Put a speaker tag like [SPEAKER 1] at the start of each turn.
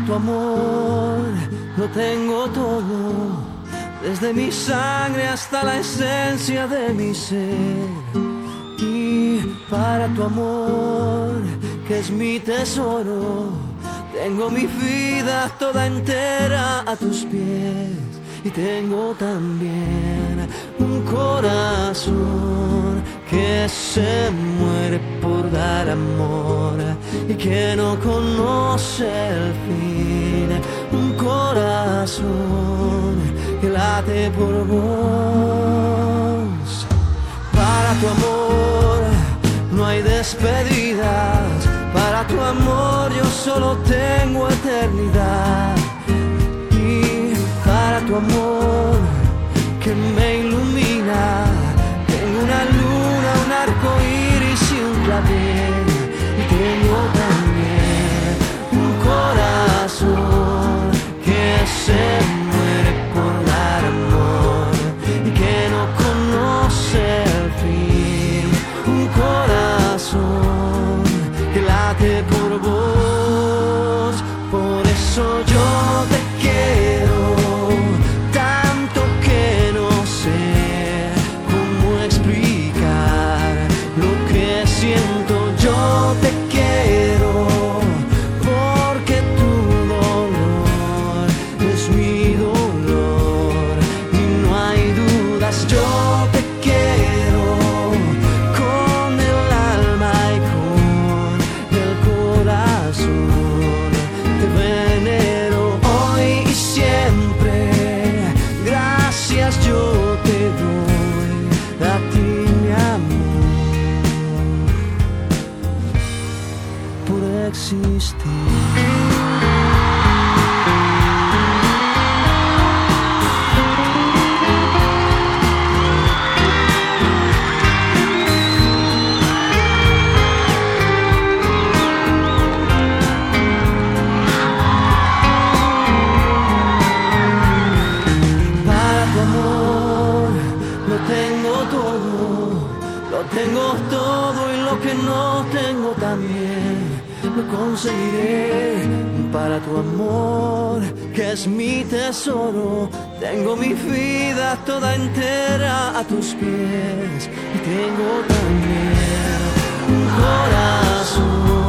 [SPEAKER 1] tu amor lo tengo todo, desde mi sangre hasta la esencia de mi ser. Y para tu amor, que es mi tesoro, tengo mi vida toda entera a tus pies. Y tengo también un corazón que se muere por dar amor y que no conoce el fin. Un corazón que late por vos. Para tu amor no hay despedidas. Para tu amor yo solo tengo eternidad. Y para tu amor que me te quiero con el alma con el corazón. Tengo todo y lo que no tengo también lo conseguiré. Para tu amor, que es mi tesoro, tengo mi vida toda entera a tus pies y tengo también un corazón